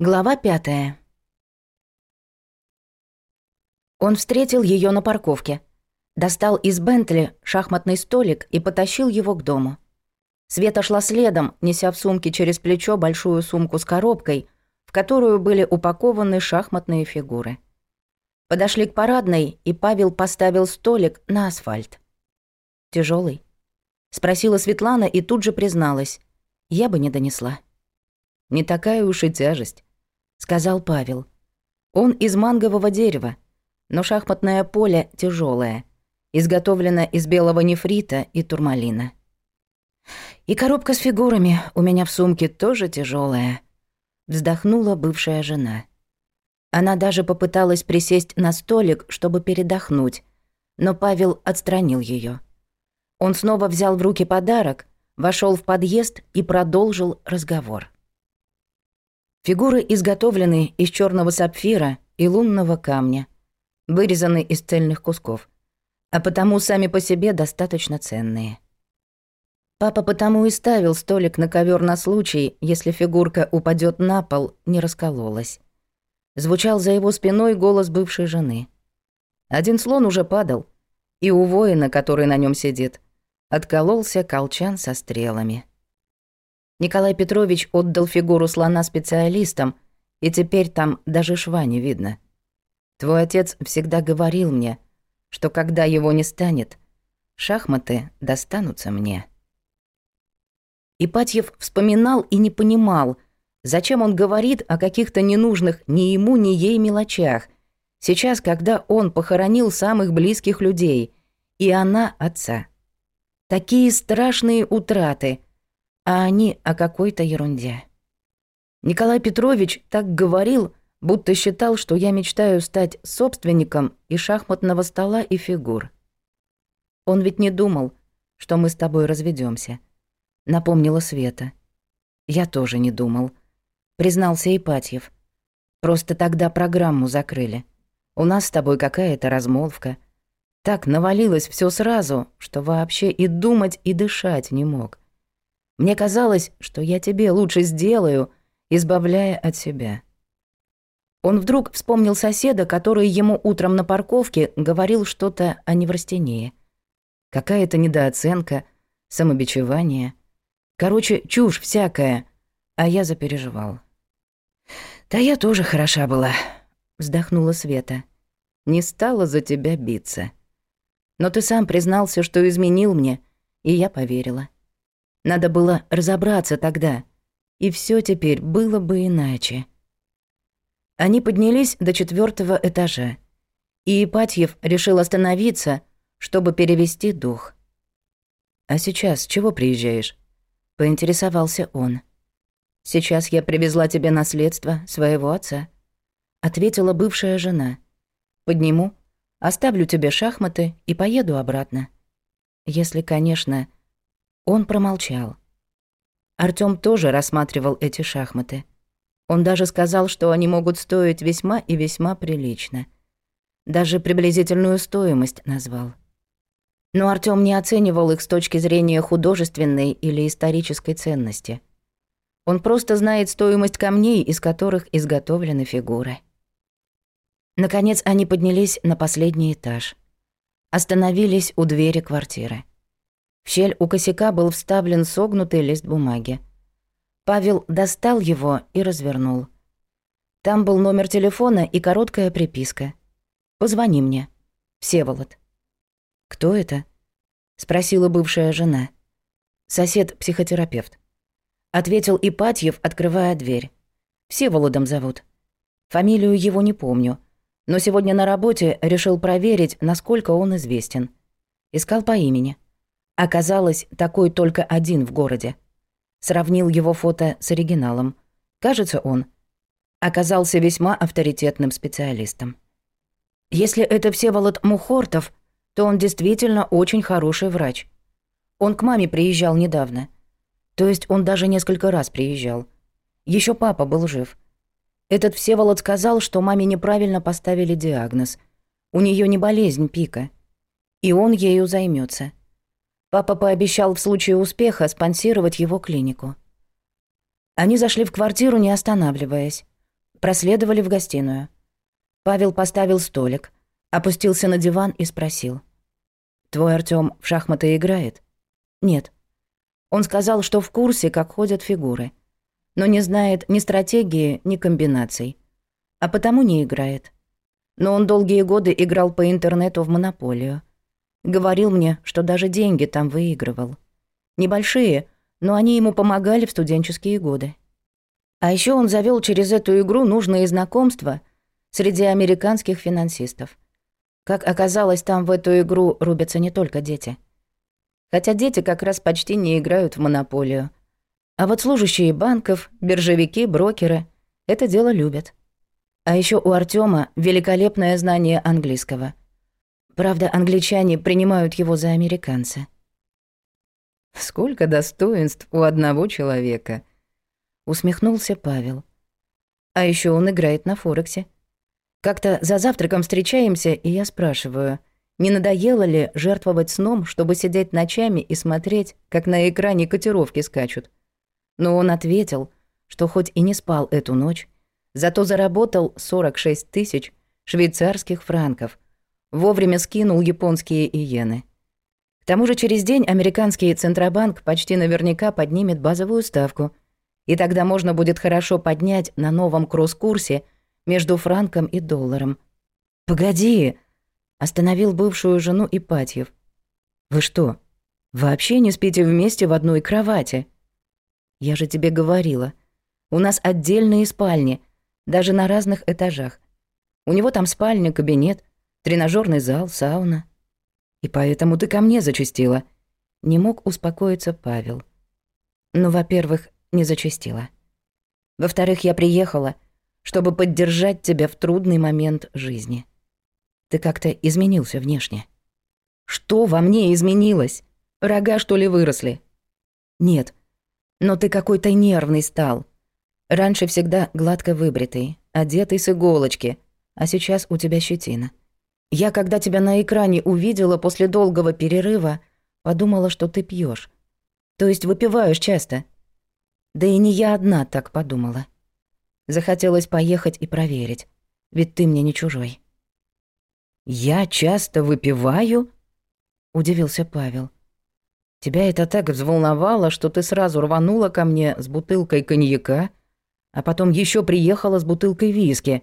Глава пятая. Он встретил ее на парковке. Достал из Бентли шахматный столик и потащил его к дому. Света шла следом, неся в сумке через плечо большую сумку с коробкой, в которую были упакованы шахматные фигуры. Подошли к парадной, и Павел поставил столик на асфальт. Тяжелый? Спросила Светлана и тут же призналась. Я бы не донесла. Не такая уж и тяжесть сказал Павел. Он из мангового дерева, но шахматное поле тяжелое, изготовлено из белого нефрита и турмалина. И коробка с фигурами у меня в сумке тоже тяжелая, вздохнула бывшая жена. Она даже попыталась присесть на столик, чтобы передохнуть, но Павел отстранил ее. Он снова взял в руки подарок, вошел в подъезд и продолжил разговор. Фигуры изготовлены из черного сапфира и лунного камня, вырезаны из цельных кусков, а потому сами по себе достаточно ценные. Папа потому и ставил столик на ковер на случай, если фигурка упадет на пол, не раскололась. Звучал за его спиной голос бывшей жены. Один слон уже падал, и у воина, который на нем сидит, откололся колчан со стрелами. Николай Петрович отдал фигуру слона специалистам, и теперь там даже шва не видно. Твой отец всегда говорил мне, что когда его не станет, шахматы достанутся мне. Ипатьев вспоминал и не понимал, зачем он говорит о каких-то ненужных ни ему, ни ей мелочах, сейчас, когда он похоронил самых близких людей, и она отца. Такие страшные утраты — а они о какой-то ерунде. Николай Петрович так говорил, будто считал, что я мечтаю стать собственником и шахматного стола, и фигур. Он ведь не думал, что мы с тобой разведемся, напомнила Света. Я тоже не думал, признался Ипатьев. Просто тогда программу закрыли. У нас с тобой какая-то размолвка. Так навалилось все сразу, что вообще и думать, и дышать не мог. Мне казалось, что я тебе лучше сделаю, избавляя от себя». Он вдруг вспомнил соседа, который ему утром на парковке говорил что-то о неврастении. Какая-то недооценка, самобичевание. Короче, чушь всякая. А я запереживал. «Да я тоже хороша была», — вздохнула Света. «Не стала за тебя биться. Но ты сам признался, что изменил мне, и я поверила». Надо было разобраться тогда. И все теперь было бы иначе. Они поднялись до четвертого этажа. И Ипатьев решил остановиться, чтобы перевести дух. «А сейчас чего приезжаешь?» — поинтересовался он. «Сейчас я привезла тебе наследство своего отца», — ответила бывшая жена. «Подниму, оставлю тебе шахматы и поеду обратно. Если, конечно, — он промолчал. Артём тоже рассматривал эти шахматы. Он даже сказал, что они могут стоить весьма и весьма прилично. Даже приблизительную стоимость назвал. Но Артём не оценивал их с точки зрения художественной или исторической ценности. Он просто знает стоимость камней, из которых изготовлены фигуры. Наконец они поднялись на последний этаж. Остановились у двери квартиры. В щель у косяка был вставлен согнутый лист бумаги. Павел достал его и развернул. Там был номер телефона и короткая приписка. «Позвони мне. Всеволод». «Кто это?» — спросила бывшая жена. «Сосед-психотерапевт». Ответил Ипатьев, открывая дверь. «Всеволодом зовут. Фамилию его не помню, но сегодня на работе решил проверить, насколько он известен. Искал по имени». Оказалось, такой только один в городе. Сравнил его фото с оригиналом. Кажется, он оказался весьма авторитетным специалистом. Если это Всеволод Мухортов, то он действительно очень хороший врач. Он к маме приезжал недавно. То есть он даже несколько раз приезжал. Еще папа был жив. Этот Всеволод сказал, что маме неправильно поставили диагноз. У нее не болезнь пика. И он ею займется. Папа пообещал в случае успеха спонсировать его клинику. Они зашли в квартиру, не останавливаясь. Проследовали в гостиную. Павел поставил столик, опустился на диван и спросил. «Твой Артём в шахматы играет?» «Нет». Он сказал, что в курсе, как ходят фигуры, но не знает ни стратегии, ни комбинаций, а потому не играет. Но он долгие годы играл по интернету в монополию – Говорил мне, что даже деньги там выигрывал. Небольшие, но они ему помогали в студенческие годы. А еще он завел через эту игру нужные знакомства среди американских финансистов. Как оказалось, там в эту игру рубятся не только дети. Хотя дети как раз почти не играют в монополию. А вот служащие банков, биржевики, брокеры это дело любят. А еще у Артема великолепное знание английского. Правда, англичане принимают его за американца. «Сколько достоинств у одного человека!» — усмехнулся Павел. «А еще он играет на Форексе. Как-то за завтраком встречаемся, и я спрашиваю, не надоело ли жертвовать сном, чтобы сидеть ночами и смотреть, как на экране котировки скачут?» Но он ответил, что хоть и не спал эту ночь, зато заработал 46 тысяч швейцарских франков — вовремя скинул японские иены. К тому же через день американский Центробанк почти наверняка поднимет базовую ставку, и тогда можно будет хорошо поднять на новом кросс-курсе между франком и долларом. «Погоди!» – остановил бывшую жену Ипатьев. «Вы что, вообще не спите вместе в одной кровати?» «Я же тебе говорила. У нас отдельные спальни, даже на разных этажах. У него там спальня, кабинет, тренажерный зал, сауна. И поэтому ты ко мне зачастила. Не мог успокоиться Павел. Но, во-первых, не зачастила. Во-вторых, я приехала, чтобы поддержать тебя в трудный момент жизни. Ты как-то изменился внешне. Что во мне изменилось? Рога, что ли, выросли? Нет. Но ты какой-то нервный стал. Раньше всегда гладко выбритый, одетый с иголочки, а сейчас у тебя щетина. Я, когда тебя на экране увидела после долгого перерыва, подумала, что ты пьешь. То есть выпиваешь часто. Да и не я одна так подумала. Захотелось поехать и проверить, ведь ты мне не чужой. Я часто выпиваю? удивился Павел. Тебя это так взволновало, что ты сразу рванула ко мне с бутылкой коньяка, а потом еще приехала с бутылкой виски.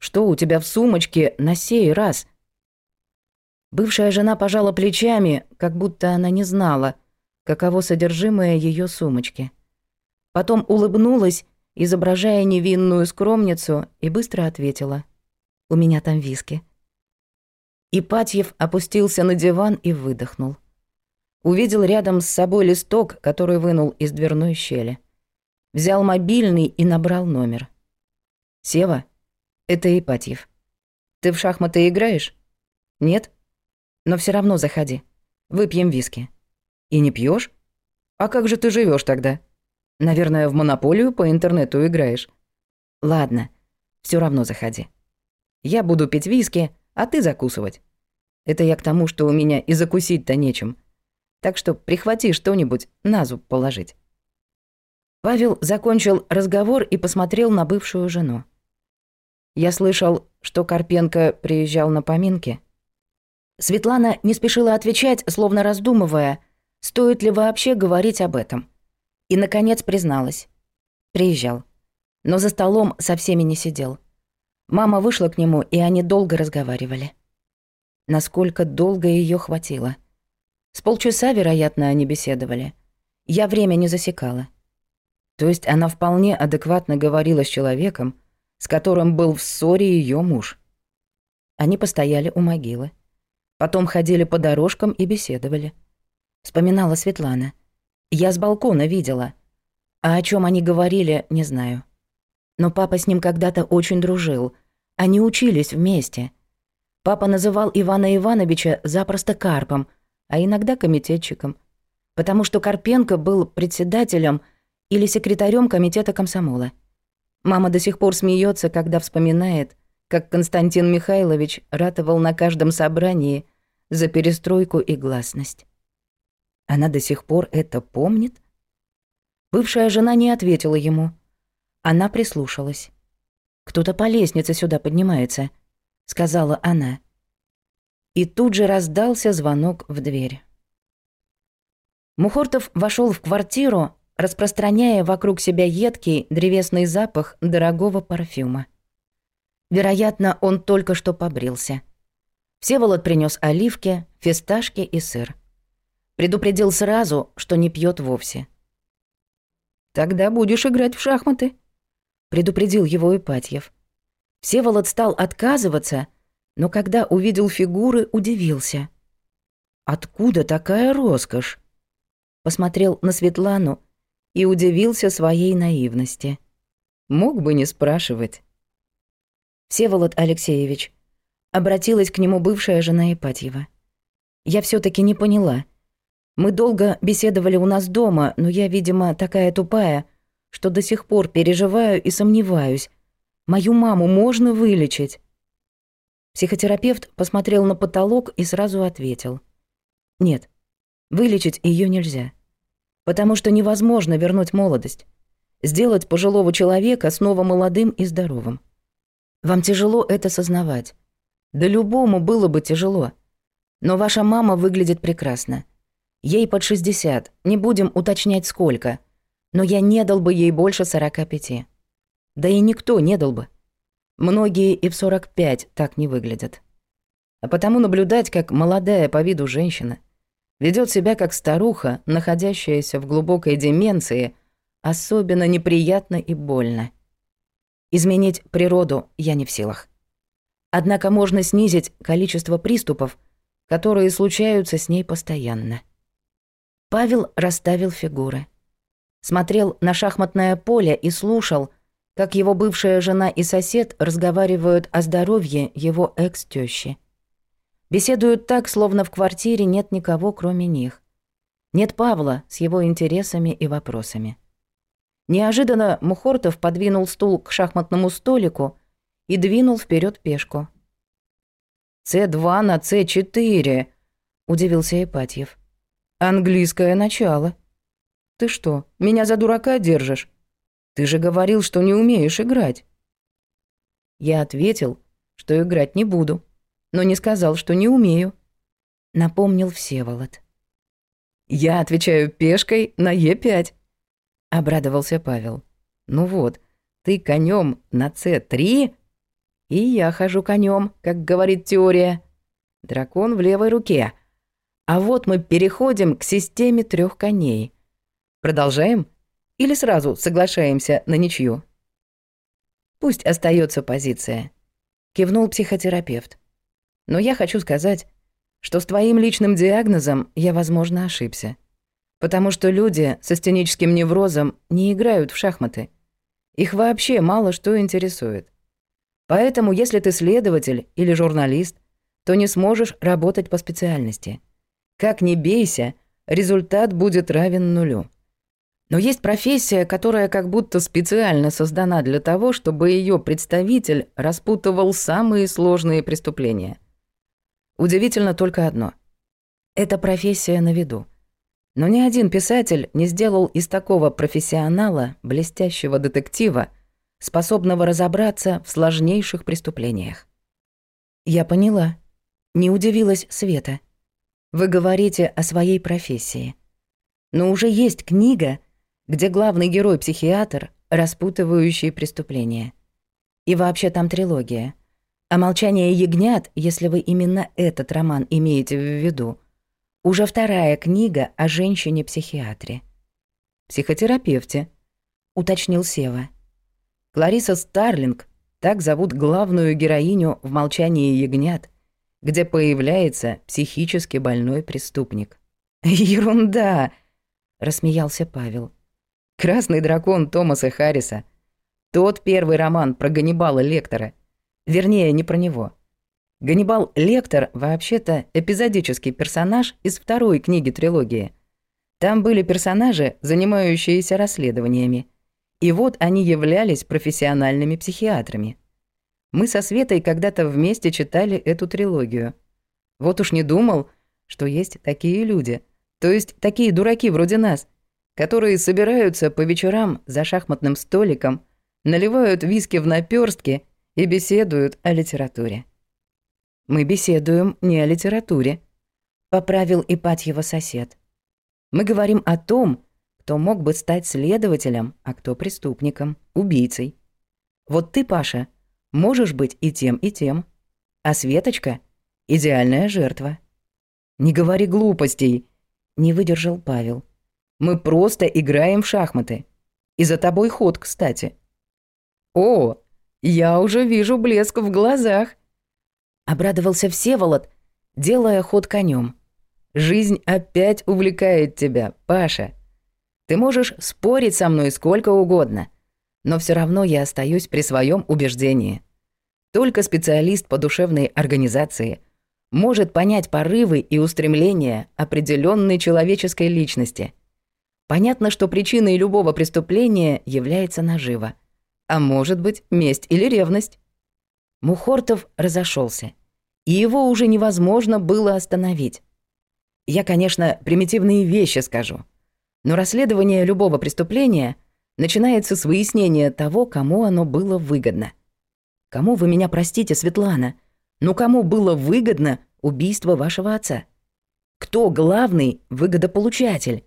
Что у тебя в сумочке на сей раз?» Бывшая жена пожала плечами, как будто она не знала, каково содержимое ее сумочки. Потом улыбнулась, изображая невинную скромницу, и быстро ответила. «У меня там виски». Ипатьев опустился на диван и выдохнул. Увидел рядом с собой листок, который вынул из дверной щели. Взял мобильный и набрал номер. «Сева, это Ипатьев. Ты в шахматы играешь? Нет? Но все равно заходи. Выпьем виски. И не пьешь? А как же ты живешь тогда? Наверное, в монополию по интернету играешь. Ладно, все равно заходи. Я буду пить виски, а ты закусывать. Это я к тому, что у меня и закусить-то нечем. Так что прихвати что-нибудь на зуб положить. Павел закончил разговор и посмотрел на бывшую жену. Я слышал, что Карпенко приезжал на поминки». Светлана не спешила отвечать, словно раздумывая, стоит ли вообще говорить об этом. И, наконец, призналась. Приезжал. Но за столом со всеми не сидел. Мама вышла к нему, и они долго разговаривали. Насколько долго ее хватило. С полчаса, вероятно, они беседовали. Я время не засекала. То есть она вполне адекватно говорила с человеком, с которым был в ссоре ее муж. Они постояли у могилы. Потом ходили по дорожкам и беседовали. Вспоминала Светлана. Я с балкона видела. А о чем они говорили, не знаю. Но папа с ним когда-то очень дружил. Они учились вместе. Папа называл Ивана Ивановича запросто Карпом, а иногда комитетчиком. Потому что Карпенко был председателем или секретарем комитета комсомола. Мама до сих пор смеется, когда вспоминает, как Константин Михайлович ратовал на каждом собрании за перестройку и гласность. Она до сих пор это помнит? Бывшая жена не ответила ему. Она прислушалась. «Кто-то по лестнице сюда поднимается», — сказала она. И тут же раздался звонок в дверь. Мухортов вошел в квартиру, распространяя вокруг себя едкий древесный запах дорогого парфюма. Вероятно, он только что побрился. Всеволод принес оливки, фисташки и сыр. Предупредил сразу, что не пьет вовсе. «Тогда будешь играть в шахматы», — предупредил его Ипатьев. Всеволод стал отказываться, но когда увидел фигуры, удивился. «Откуда такая роскошь?» Посмотрел на Светлану, и удивился своей наивности. Мог бы не спрашивать. «Всеволод Алексеевич», — обратилась к нему бывшая жена Ипатьева. «Я все таки не поняла. Мы долго беседовали у нас дома, но я, видимо, такая тупая, что до сих пор переживаю и сомневаюсь. Мою маму можно вылечить?» Психотерапевт посмотрел на потолок и сразу ответил. «Нет, вылечить ее нельзя» потому что невозможно вернуть молодость. Сделать пожилого человека снова молодым и здоровым. Вам тяжело это сознавать. Да любому было бы тяжело. Но ваша мама выглядит прекрасно. Ей под 60, не будем уточнять сколько. Но я не дал бы ей больше 45. Да и никто не дал бы. Многие и в 45 так не выглядят. А потому наблюдать, как молодая по виду женщина – ведет себя как старуха, находящаяся в глубокой деменции, особенно неприятно и больно. Изменить природу я не в силах. Однако можно снизить количество приступов, которые случаются с ней постоянно. Павел расставил фигуры. Смотрел на шахматное поле и слушал, как его бывшая жена и сосед разговаривают о здоровье его экс-тёщи. Беседуют так, словно в квартире нет никого, кроме них. Нет Павла с его интересами и вопросами. Неожиданно Мухортов подвинул стул к шахматному столику и двинул вперед пешку. «С2 на С4», — удивился Ипатьев. «Английское начало». «Ты что, меня за дурака держишь? Ты же говорил, что не умеешь играть». Я ответил, что играть не буду но не сказал, что не умею», — напомнил Всеволод. «Я отвечаю пешкой на Е5», — обрадовался Павел. «Ну вот, ты конем на С3, и я хожу конем, как говорит теория. Дракон в левой руке. А вот мы переходим к системе трех коней. Продолжаем? Или сразу соглашаемся на ничью?» «Пусть остается позиция», — кивнул психотерапевт. Но я хочу сказать, что с твоим личным диагнозом я, возможно, ошибся. Потому что люди с астеническим неврозом не играют в шахматы. Их вообще мало что интересует. Поэтому, если ты следователь или журналист, то не сможешь работать по специальности. Как ни бейся, результат будет равен нулю. Но есть профессия, которая как будто специально создана для того, чтобы ее представитель распутывал самые сложные преступления – Удивительно только одно. Эта профессия на виду. Но ни один писатель не сделал из такого профессионала блестящего детектива, способного разобраться в сложнейших преступлениях. Я поняла. Не удивилась Света. Вы говорите о своей профессии. Но уже есть книга, где главный герой-психиатр, распутывающий преступления. И вообще там трилогия — а молчание ягнят, если вы именно этот роман имеете в виду, уже вторая книга о женщине-психиатре. Психотерапевте, уточнил Сева. Клариса Старлинг, так зовут главную героиню в «Молчании ягнят», где появляется психически больной преступник. «Ерунда!» — рассмеялся Павел. «Красный дракон Томаса Харриса. Тот первый роман про Ганнибала Лектора — Вернее, не про него. Ганнибал Лектор вообще-то эпизодический персонаж из второй книги трилогии. Там были персонажи, занимающиеся расследованиями. И вот они являлись профессиональными психиатрами. Мы со Светой когда-то вместе читали эту трилогию. Вот уж не думал, что есть такие люди. То есть такие дураки вроде нас, которые собираются по вечерам за шахматным столиком, наливают виски в наперстки и беседуют о литературе. Мы беседуем не о литературе, поправил Ипатьева сосед. Мы говорим о том, кто мог бы стать следователем, а кто преступником, убийцей. Вот ты, Паша, можешь быть и тем, и тем. А Светочка — идеальная жертва. Не говори глупостей, не выдержал Павел. Мы просто играем в шахматы. И за тобой ход, кстати. О, я уже вижу блеск в глазах. Обрадовался Всеволод, делая ход конем. Жизнь опять увлекает тебя, Паша. Ты можешь спорить со мной сколько угодно, но все равно я остаюсь при своем убеждении. Только специалист по душевной организации может понять порывы и устремления определенной человеческой личности. Понятно, что причиной любого преступления является нажива а может быть, месть или ревность. Мухортов разошелся, и его уже невозможно было остановить. Я, конечно, примитивные вещи скажу, но расследование любого преступления начинается с выяснения того, кому оно было выгодно. Кому вы меня простите, Светлана, но кому было выгодно убийство вашего отца? Кто главный выгодополучатель?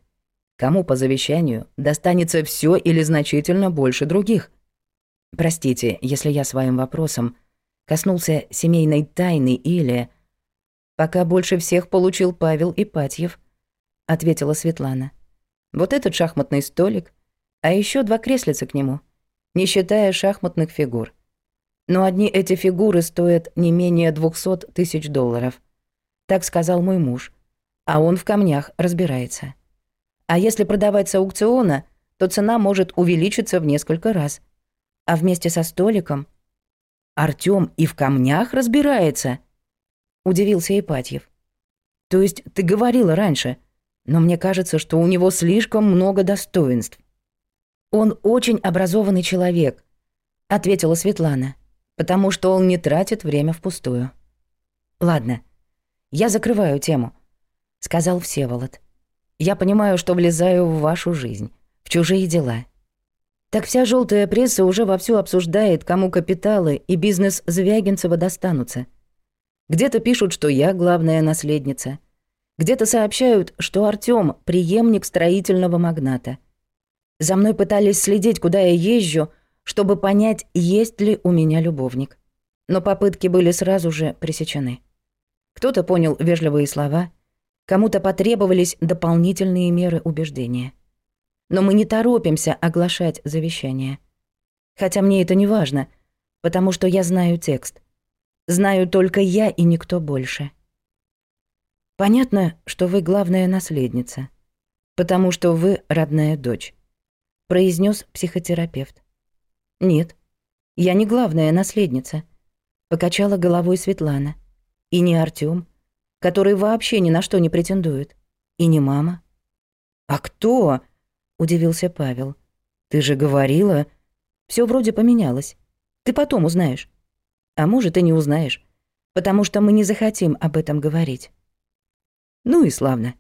Кому по завещанию достанется все или значительно больше других – Простите, если я своим вопросом коснулся семейной тайны или... Пока больше всех получил Павел Ипатьев, ответила Светлана. Вот этот шахматный столик, а еще два креслица к нему, не считая шахматных фигур. Но одни эти фигуры стоят не менее 200 тысяч долларов. Так сказал мой муж. А он в камнях разбирается. А если продавать с аукциона, то цена может увеличиться в несколько раз – а вместе со столиком. Артём и в камнях разбирается, удивился Ипатьев. То есть ты говорила раньше, но мне кажется, что у него слишком много достоинств. Он очень образованный человек, ответила Светлана, потому что он не тратит время впустую. Ладно, я закрываю тему, сказал Всеволод. Я понимаю, что влезаю в вашу жизнь, в чужие дела. Так вся желтая пресса уже вовсю обсуждает, кому капиталы и бизнес Звягинцева достанутся. Где-то пишут, что я главная наследница. Где-то сообщают, что Артём – преемник строительного магната. За мной пытались следить, куда я езжу, чтобы понять, есть ли у меня любовник. Но попытки были сразу же пресечены. Кто-то понял вежливые слова, кому-то потребовались дополнительные меры убеждения – но мы не торопимся оглашать завещание. Хотя мне это не важно, потому что я знаю текст. Знаю только я и никто больше. Понятно, что вы главная наследница, потому что вы родная дочь, произнес психотерапевт. Нет, я не главная наследница, покачала головой Светлана. И не Артём, который вообще ни на что не претендует, и не мама. А кто? удивился Павел. «Ты же говорила...» Все вроде поменялось. Ты потом узнаешь. А может, и не узнаешь, потому что мы не захотим об этом говорить». «Ну и славно».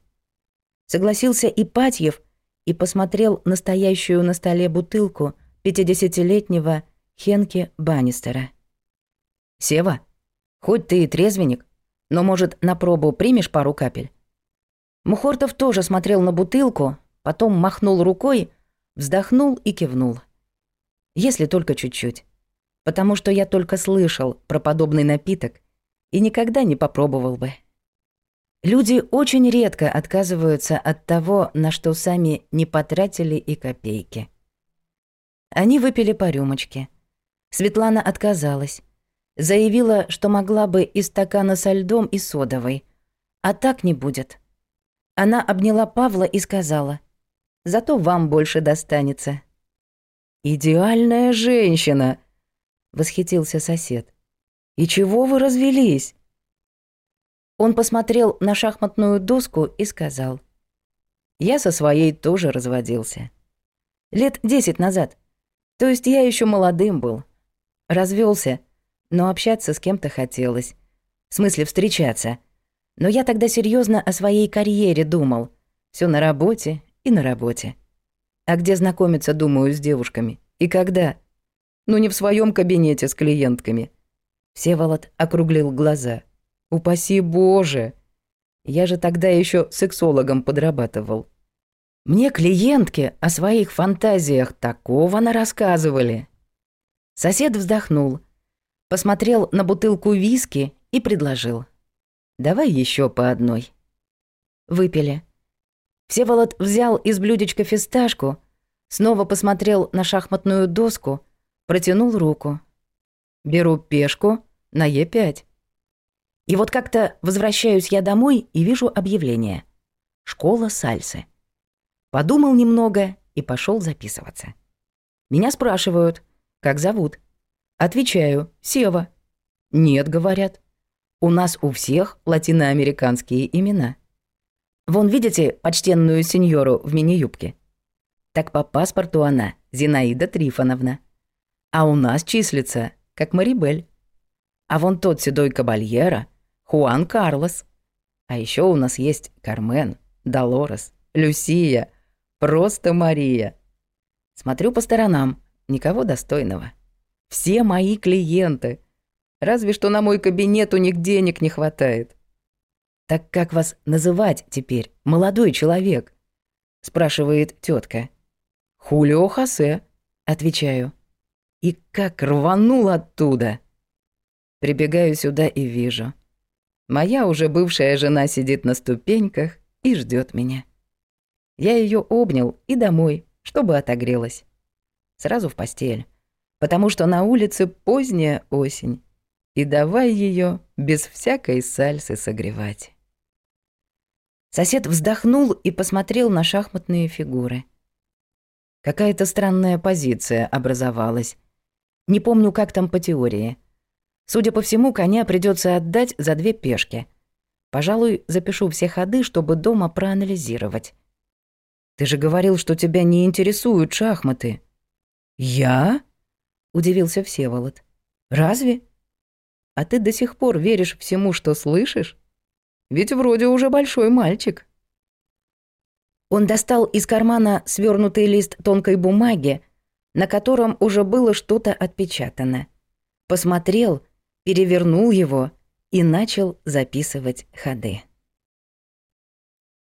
Согласился Ипатьев и посмотрел настоящую на столе бутылку пятидесятилетнего Хенки Баннистера. «Сева, хоть ты и трезвенник, но, может, на пробу примешь пару капель?» Мухортов тоже смотрел на бутылку, потом махнул рукой, вздохнул и кивнул. Если только чуть-чуть. Потому что я только слышал про подобный напиток и никогда не попробовал бы. Люди очень редко отказываются от того, на что сами не потратили и копейки. Они выпили по рюмочке. Светлана отказалась. Заявила, что могла бы из стакана со льдом и содовой. А так не будет. Она обняла Павла и сказала — зато вам больше достанется». «Идеальная женщина!» — восхитился сосед. «И чего вы развелись?» Он посмотрел на шахматную доску и сказал. «Я со своей тоже разводился. Лет десять назад. То есть я еще молодым был. Развёлся, но общаться с кем-то хотелось. В смысле встречаться. Но я тогда серьезно о своей карьере думал. Все на работе, и на работе. А где знакомиться, думаю, с девушками? И когда? Ну не в своем кабинете с клиентками. Всеволод округлил глаза. Упаси Боже! Я же тогда еще сексологом подрабатывал. Мне клиентки о своих фантазиях такого нарассказывали. Сосед вздохнул, посмотрел на бутылку виски и предложил. «Давай еще по одной». Выпили. Всеволод взял из блюдечка фисташку, снова посмотрел на шахматную доску, протянул руку. «Беру пешку на Е5». И вот как-то возвращаюсь я домой и вижу объявление. «Школа сальсы». Подумал немного и пошел записываться. Меня спрашивают, как зовут. Отвечаю, Сева. «Нет», — говорят. «У нас у всех латиноамериканские имена». Вон видите почтенную сеньору в мини-юбке? Так по паспорту она, Зинаида Трифоновна. А у нас числится, как Марибель. А вон тот седой кабальера, Хуан Карлос. А еще у нас есть Кармен, Долорес, Люсия, просто Мария. Смотрю по сторонам, никого достойного. Все мои клиенты. Разве что на мой кабинет у них денег не хватает. «Так как вас называть теперь, молодой человек?» – спрашивает тетка. «Хулио Хасе, – отвечаю. И как рванул оттуда! Прибегаю сюда и вижу. Моя уже бывшая жена сидит на ступеньках и ждет меня. Я ее обнял и домой, чтобы отогрелась. Сразу в постель, потому что на улице поздняя осень, и давай ее без всякой сальсы согревать. Сосед вздохнул и посмотрел на шахматные фигуры. Какая-то странная позиция образовалась. Не помню, как там по теории. Судя по всему, коня придется отдать за две пешки. Пожалуй, запишу все ходы, чтобы дома проанализировать. Ты же говорил, что тебя не интересуют шахматы. Я? удивился Всеволод. Разве? А ты до сих пор веришь всему, что слышишь? Ведь вроде уже большой мальчик». Он достал из кармана свернутый лист тонкой бумаги, на котором уже было что-то отпечатано. Посмотрел, перевернул его и начал записывать ходы.